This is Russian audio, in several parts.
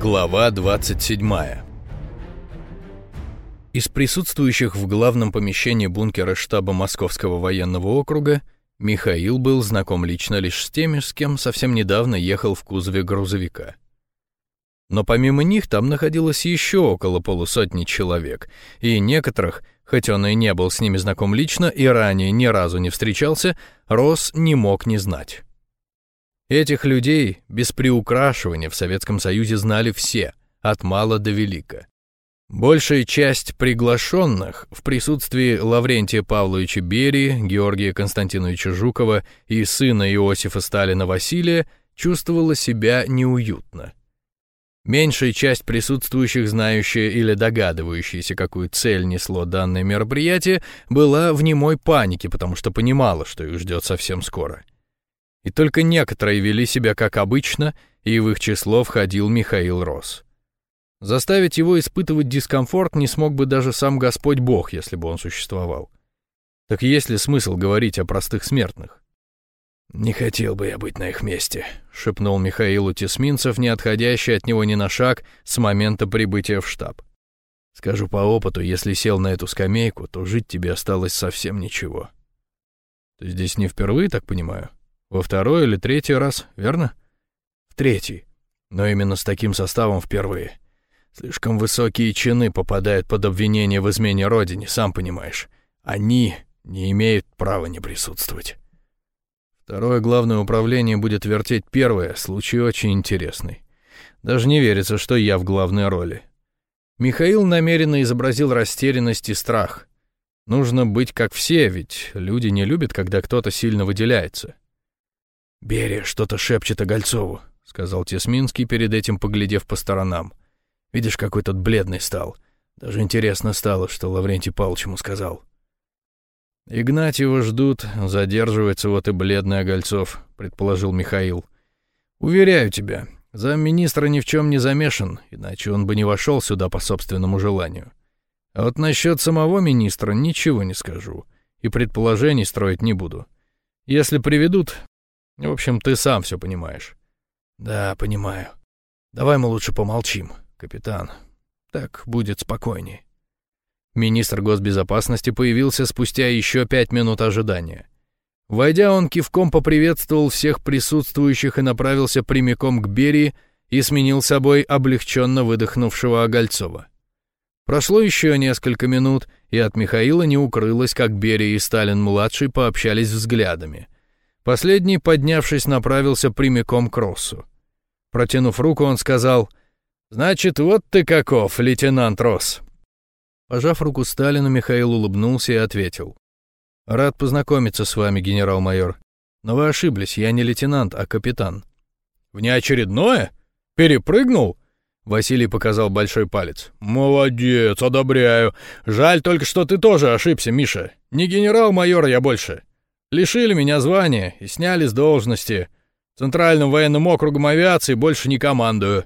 Глава 27 Из присутствующих в главном помещении бункера штаба Московского военного округа Михаил был знаком лично лишь с теми, с кем совсем недавно ехал в кузове грузовика. Но помимо них там находилось еще около полусотни человек, и некоторых, хоть он и не был с ними знаком лично и ранее ни разу не встречался, Рос не мог не знать. Этих людей без приукрашивания в Советском Союзе знали все, от мала до велика. Большая часть приглашенных в присутствии Лаврентия Павловича Берии, Георгия Константиновича Жукова и сына Иосифа Сталина Василия чувствовала себя неуютно. Меньшая часть присутствующих, знающая или догадывающаяся, какую цель несло данное мероприятие, была в немой панике, потому что понимала, что их ждет совсем скоро. И только некоторые вели себя как обычно, и в их число входил Михаил Рос. Заставить его испытывать дискомфорт не смог бы даже сам Господь Бог, если бы он существовал. Так есть ли смысл говорить о простых смертных? «Не хотел бы я быть на их месте», — шепнул Михаилу Тесминцев, не отходящий от него ни на шаг с момента прибытия в штаб. «Скажу по опыту, если сел на эту скамейку, то жить тебе осталось совсем ничего». «Ты здесь не впервые, так понимаю?» Во второй или третий раз, верно? В третий. Но именно с таким составом впервые. Слишком высокие чины попадают под обвинение в измене родине, сам понимаешь. Они не имеют права не присутствовать. Второе главное управление будет вертеть первое, случай очень интересный. Даже не верится, что я в главной роли. Михаил намеренно изобразил растерянность и страх. Нужно быть как все, ведь люди не любят, когда кто-то сильно выделяется. «Берия что-то шепчет о Гольцову», — сказал Тесминский, перед этим поглядев по сторонам. «Видишь, какой тот бледный стал. Даже интересно стало, что Лаврентий Павлович ему сказал». «Игнатьева ждут, задерживается вот и бледный Огольцов», — предположил Михаил. «Уверяю тебя, замминистра ни в чем не замешан, иначе он бы не вошел сюда по собственному желанию. А вот насчет самого министра ничего не скажу и предположений строить не буду. Если приведут, в общем, ты сам все понимаешь. Да, понимаю. Давай мы лучше помолчим, капитан. Так будет спокойнее. Министр госбезопасности появился спустя еще пять минут ожидания. Войдя, он кивком поприветствовал всех присутствующих и направился прямиком к Берии и сменил собой облегченно выдохнувшего Огольцова. Прошло еще несколько минут, и от Михаила не укрылось, как Берия и Сталин-младший пообщались взглядами — Последний, поднявшись, направился прямиком к Россу. Протянув руку, он сказал, «Значит, вот ты каков, лейтенант Росс». Пожав руку Сталину, Михаил улыбнулся и ответил, «Рад познакомиться с вами, генерал-майор. Но вы ошиблись, я не лейтенант, а капитан». «Внеочередное? Перепрыгнул?» Василий показал большой палец. «Молодец, одобряю. Жаль только, что ты тоже ошибся, Миша. Не генерал-майор я больше. Лишили меня звания и сняли с должности. Центральным военным округом авиации больше не командую.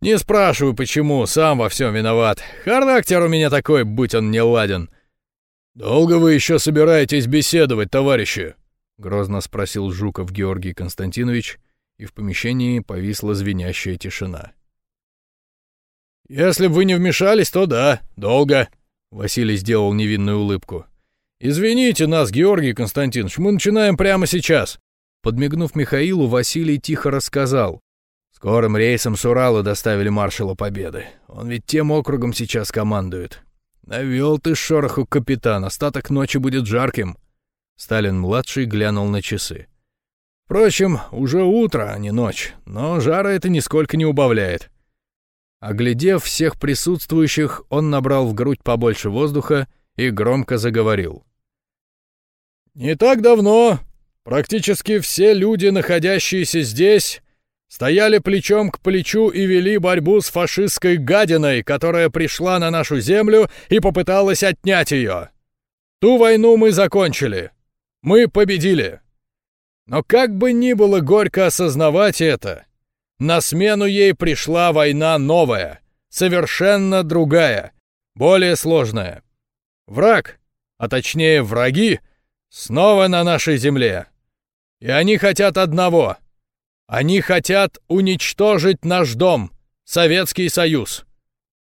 Не спрашивай, почему, сам во всем виноват. Характер у меня такой, будь он не ладен. «Долго вы еще собираетесь беседовать, товарищи?» — грозно спросил Жуков Георгий Константинович, и в помещении повисла звенящая тишина. «Если бы вы не вмешались, то да, долго», — Василий сделал невинную улыбку. «Извините нас, Георгий Константинович, мы начинаем прямо сейчас». Подмигнув Михаилу, Василий тихо рассказал. «Скорым рейсом с Урала доставили маршала Победы. Он ведь тем округом сейчас командует. Навел ты шороху, капитан, остаток ночи будет жарким». Сталин-младший глянул на часы. «Впрочем, уже утро, а не ночь, но жара это нисколько не убавляет». Оглядев всех присутствующих, он набрал в грудь побольше воздуха и громко заговорил. «Не так давно практически все люди, находящиеся здесь, стояли плечом к плечу и вели борьбу с фашистской гадиной, которая пришла на нашу землю и попыталась отнять ее. Ту войну мы закончили. Мы победили. Но как бы ни было горько осознавать это, на смену ей пришла война новая, совершенно другая, более сложная. Враг, а точнее враги, снова на нашей земле. И они хотят одного. Они хотят уничтожить наш дом, Советский Союз.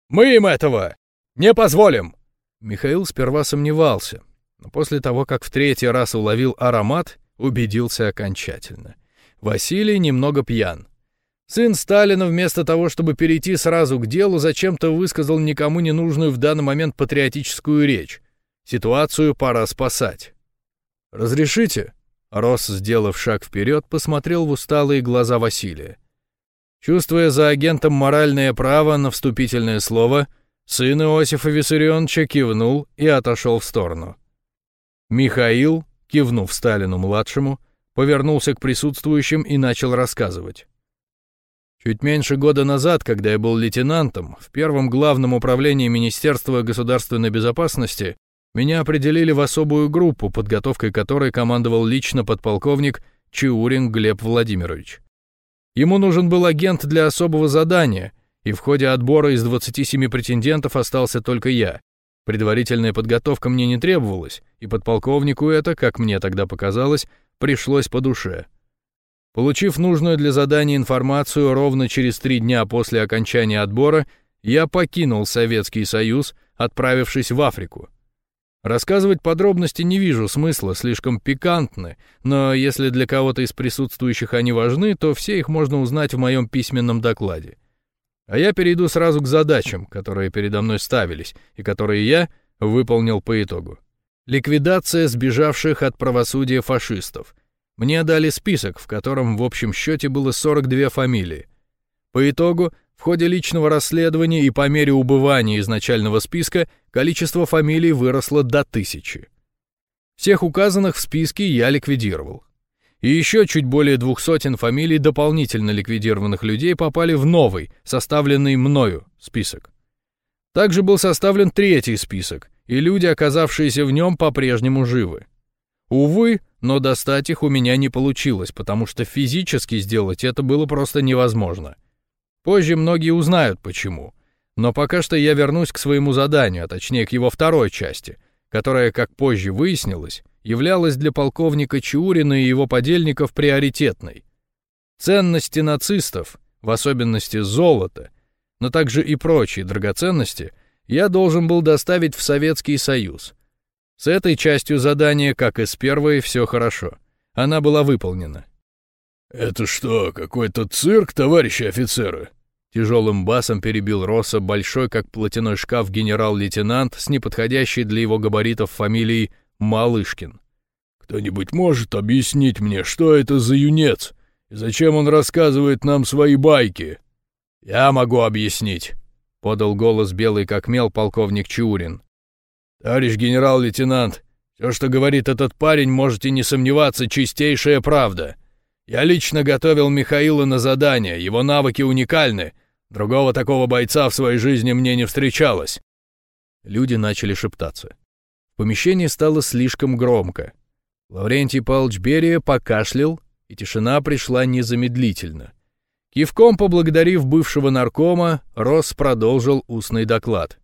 Мы им этого не позволим!» Михаил сперва сомневался, но после того, как в третий раз уловил аромат, убедился окончательно. Василий немного пьян. Сын Сталина вместо того, чтобы перейти сразу к делу, зачем-то высказал никому не нужную в данный момент патриотическую речь. Ситуацию пора спасать. «Разрешите?» Рос, сделав шаг вперед, посмотрел в усталые глаза Василия. Чувствуя за агентом моральное право на вступительное слово, сын Иосифа Виссарионовича кивнул и отошел в сторону. Михаил, кивнув Сталину-младшему, повернулся к присутствующим и начал рассказывать. Чуть меньше года назад, когда я был лейтенантом, в первом главном управлении Министерства государственной безопасности меня определили в особую группу, подготовкой которой командовал лично подполковник Чиурин Глеб Владимирович. Ему нужен был агент для особого задания, и в ходе отбора из 27 претендентов остался только я. Предварительная подготовка мне не требовалась, и подполковнику это, как мне тогда показалось, пришлось по душе. Получив нужную для задания информацию ровно через три дня после окончания отбора, я покинул Советский Союз, отправившись в Африку. Рассказывать подробности не вижу смысла, слишком пикантны, но если для кого-то из присутствующих они важны, то все их можно узнать в моем письменном докладе. А я перейду сразу к задачам, которые передо мной ставились, и которые я выполнил по итогу. Ликвидация сбежавших от правосудия фашистов. Мне дали список, в котором в общем счете было 42 фамилии. По итогу в ходе личного расследования и по мере убывания изначального списка количество фамилий выросло до тысячи. Всех указанных в списке я ликвидировал. И еще чуть более двух сотен фамилий дополнительно ликвидированных людей попали в новый, составленный мною, список. Также был составлен третий список, и люди, оказавшиеся в нем, по-прежнему живы. Увы, но достать их у меня не получилось, потому что физически сделать это было просто невозможно — Позже многие узнают, почему. Но пока что я вернусь к своему заданию, а точнее к его второй части, которая, как позже выяснилось, являлась для полковника Чаурина и его подельников приоритетной. Ценности нацистов, в особенности золото, но также и прочие драгоценности, я должен был доставить в Советский Союз. С этой частью задания, как и с первой, все хорошо. Она была выполнена. «Это что, какой-то цирк, товарищи офицеры?» Тяжелым басом перебил Росса большой, как платяной шкаф, генерал-лейтенант с неподходящей для его габаритов фамилией Малышкин. «Кто-нибудь может объяснить мне, что это за юнец? И зачем он рассказывает нам свои байки?» «Я могу объяснить», — подал голос белый как мел полковник Чаурин. «Товарищ генерал-лейтенант, все, что говорит этот парень, можете не сомневаться, чистейшая правда. Я лично готовил Михаила на задание, его навыки уникальны. Другого такого бойца в своей жизни мне не встречалось. Люди начали шептаться. В помещении стало слишком громко. Лаврентий Павлович Берия покашлял, и тишина пришла незамедлительно. Кивком поблагодарив бывшего наркома, Росс продолжил устный доклад.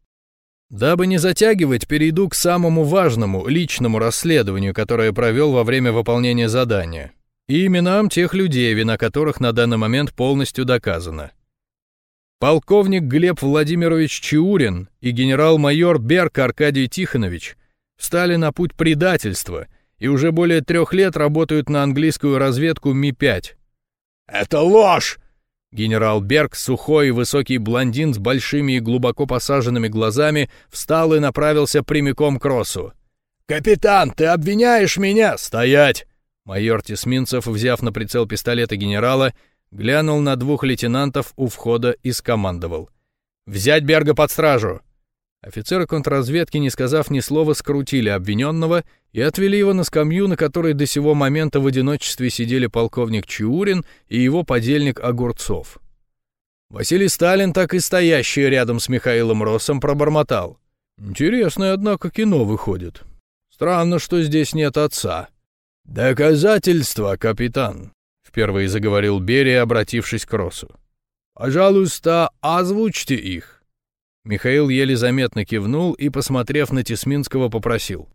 Дабы не затягивать, перейду к самому важному личному расследованию, которое провел во время выполнения задания и именам тех людей, вина которых на данный момент полностью доказана. Полковник Глеб Владимирович Чиурин и генерал-майор Берг Аркадий Тихонович встали на путь предательства и уже более трех лет работают на английскую разведку Ми-5. «Это ложь!» Генерал Берг, сухой и высокий блондин с большими и глубоко посаженными глазами, встал и направился прямиком к Росу. «Капитан, ты обвиняешь меня?» «Стоять!» Майор Тесминцев, взяв на прицел пистолета генерала, глянул на двух лейтенантов у входа и скомандовал. «Взять Берга под стражу!» Офицеры контрразведки, не сказав ни слова, скрутили обвиненного и отвели его на скамью, на которой до сего момента в одиночестве сидели полковник Чиурин и его подельник Огурцов. Василий Сталин, так и стоящий рядом с Михаилом Россом, пробормотал. «Интересное, однако, кино выходит. Странно, что здесь нет отца». «Доказательства, капитан», — впервые заговорил Берия, обратившись к Росу. «Пожалуйста, озвучьте их». Михаил еле заметно кивнул и, посмотрев на Тесминского, попросил.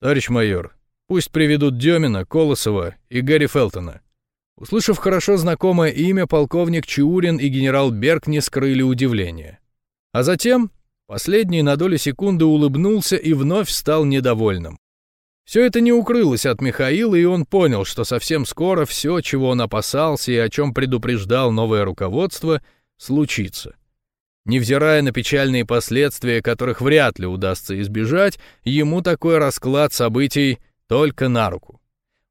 «Товарищ майор, пусть приведут Демина, Колосова и Гарри Фелтона». Услышав хорошо знакомое имя, полковник Чиурин и генерал Берг не скрыли удивления. А затем последний на долю секунды улыбнулся и вновь стал недовольным. Все это не укрылось от Михаила, и он понял, что совсем скоро все, чего он опасался и о чем предупреждал новое руководство, случится. Невзирая на печальные последствия, которых вряд ли удастся избежать, ему такой расклад событий только на руку.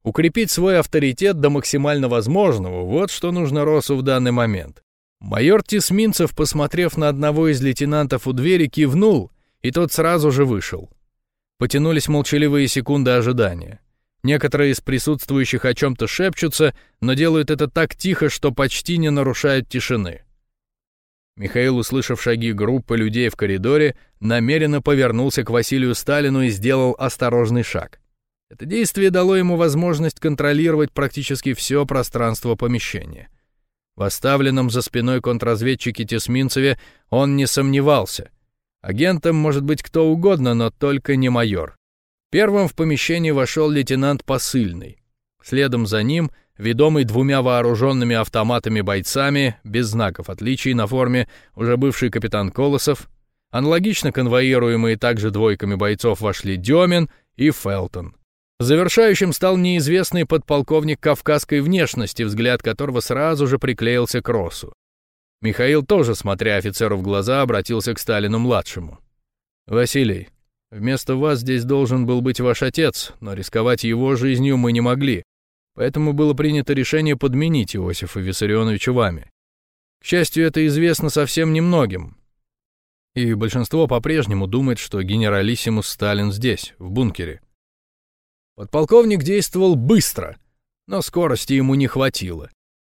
Укрепить свой авторитет до максимально возможного — вот что нужно Росу в данный момент. Майор Тисминцев, посмотрев на одного из лейтенантов у двери, кивнул, и тот сразу же вышел. Потянулись молчаливые секунды ожидания. Некоторые из присутствующих о чем-то шепчутся, но делают это так тихо, что почти не нарушают тишины. Михаил, услышав шаги группы людей в коридоре, намеренно повернулся к Василию Сталину и сделал осторожный шаг. Это действие дало ему возможность контролировать практически все пространство помещения. В оставленном за спиной контрразведчике Тесминцеве он не сомневался. Агентом может быть кто угодно, но только не майор. Первым в помещение вошел лейтенант Посыльный. Следом за ним, ведомый двумя вооруженными автоматами бойцами, без знаков отличий на форме, уже бывший капитан Колосов, аналогично конвоируемые также двойками бойцов вошли Демин и Фелтон. Завершающим стал неизвестный подполковник кавказской внешности, взгляд которого сразу же приклеился к Росу. Михаил тоже, смотря офицеру в глаза, обратился к Сталину-младшему. «Василий, вместо вас здесь должен был быть ваш отец, но рисковать его жизнью мы не могли, поэтому было принято решение подменить Иосифа Виссарионовича вами. К счастью, это известно совсем немногим, и большинство по-прежнему думает, что генералиссимус Сталин здесь, в бункере. Подполковник действовал быстро, но скорости ему не хватило.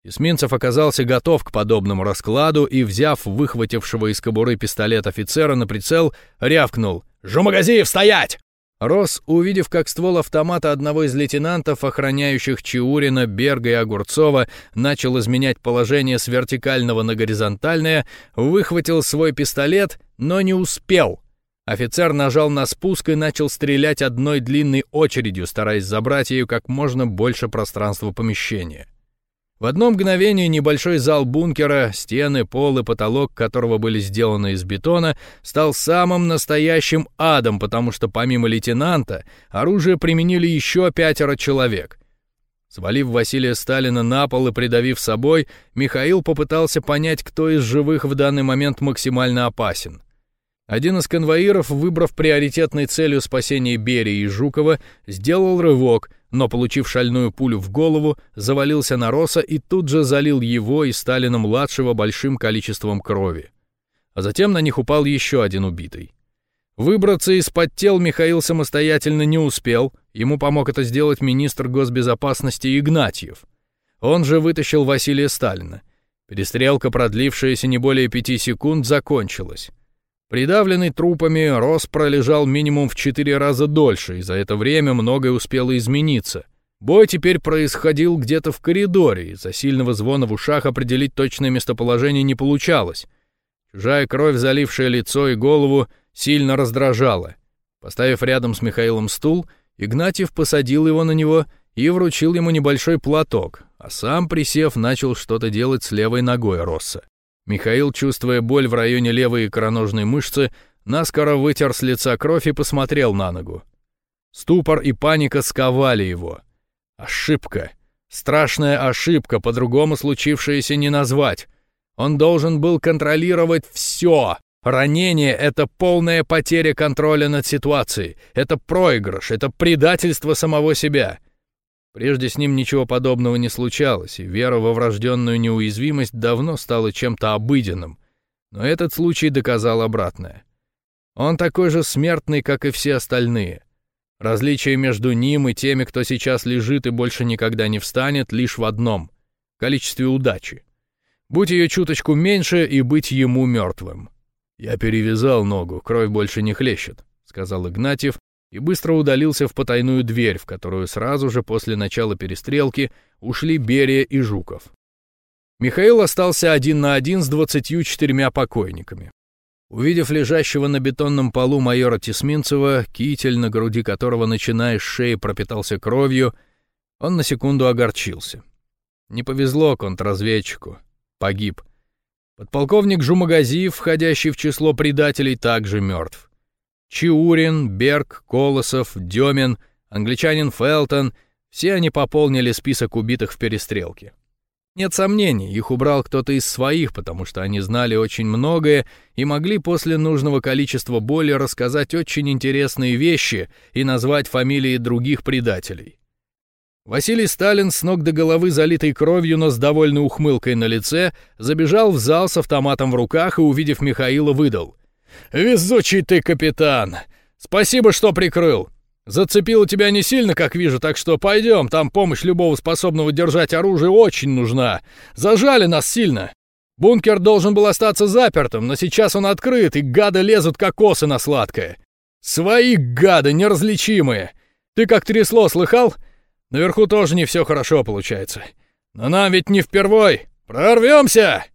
Эсминцев оказался готов к подобному раскладу и, взяв выхватившего из кобуры пистолет офицера на прицел, рявкнул «Жумагазиев, стоять!» Рос, увидев, как ствол автомата одного из лейтенантов, охраняющих Чиурина, Берга и Огурцова, начал изменять положение с вертикального на горизонтальное, выхватил свой пистолет, но не успел. Офицер нажал на спуск и начал стрелять одной длинной очередью, стараясь забрать ею как можно больше пространства помещения. В одно мгновение небольшой зал бункера, стены, пол и потолок которого были сделаны из бетона, стал самым настоящим адом, потому что помимо лейтенанта оружие применили еще пятеро человек. Свалив Василия Сталина на пол и придавив собой, Михаил попытался понять, кто из живых в данный момент максимально опасен. Один из конвоиров, выбрав приоритетной целью спасение Берии и Жукова, сделал рывок — но, получив шальную пулю в голову, завалился на Роса и тут же залил его и Сталина-младшего большим количеством крови. А затем на них упал еще один убитый. Выбраться из-под тел Михаил самостоятельно не успел, ему помог это сделать министр госбезопасности Игнатьев. Он же вытащил Василия Сталина. Перестрелка, продлившаяся не более пяти секунд, закончилась. Придавленный трупами, Рос пролежал минимум в четыре раза дольше, и за это время многое успело измениться. Бой теперь происходил где-то в коридоре, из-за сильного звона в ушах определить точное местоположение не получалось. Чужая кровь, залившая лицо и голову, сильно раздражала. Поставив рядом с Михаилом стул, Игнатьев посадил его на него и вручил ему небольшой платок, а сам, присев, начал что-то делать с левой ногой Росса. Михаил, чувствуя боль в районе левой икроножной мышцы, наскоро вытер с лица кровь и посмотрел на ногу. Ступор и паника сковали его. Ошибка. Страшная ошибка, по-другому случившееся не назвать. Он должен был контролировать все. Ранение — это полная потеря контроля над ситуацией. Это проигрыш, это предательство самого себя. Прежде с ним ничего подобного не случалось, и вера во врожденную неуязвимость давно стала чем-то обыденным. Но этот случай доказал обратное. Он такой же смертный, как и все остальные. Различие между ним и теми, кто сейчас лежит и больше никогда не встанет, лишь в одном — количестве удачи. Будь ее чуточку меньше, и быть ему мертвым. «Я перевязал ногу, кровь больше не хлещет», — сказал Игнатьев, и быстро удалился в потайную дверь, в которую сразу же после начала перестрелки ушли Берия и Жуков. Михаил остался один на один с двадцатью четырьмя покойниками. Увидев лежащего на бетонном полу майора Тесминцева, китель, на груди которого, начиная с шеи, пропитался кровью, он на секунду огорчился. Не повезло контрразведчику. Погиб. Подполковник Жумагазиев, входящий в число предателей, также мертв. Чиурин, Берг, Колосов, Демин, англичанин Фелтон — все они пополнили список убитых в перестрелке. Нет сомнений, их убрал кто-то из своих, потому что они знали очень многое и могли после нужного количества боли рассказать очень интересные вещи и назвать фамилии других предателей. Василий Сталин, с ног до головы залитой кровью, но с довольной ухмылкой на лице, забежал в зал с автоматом в руках и, увидев Михаила, выдал. «Везучий ты, капитан! Спасибо, что прикрыл! Зацепило тебя не сильно, как вижу, так что пойдем, там помощь любого способного держать оружие очень нужна. Зажали нас сильно. Бункер должен был остаться запертым, но сейчас он открыт, и гады лезут как осы на сладкое. Свои гады, неразличимые. Ты как трясло, слыхал? Наверху тоже не все хорошо получается. Но нам ведь не впервой. Прорвемся!»